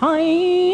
حي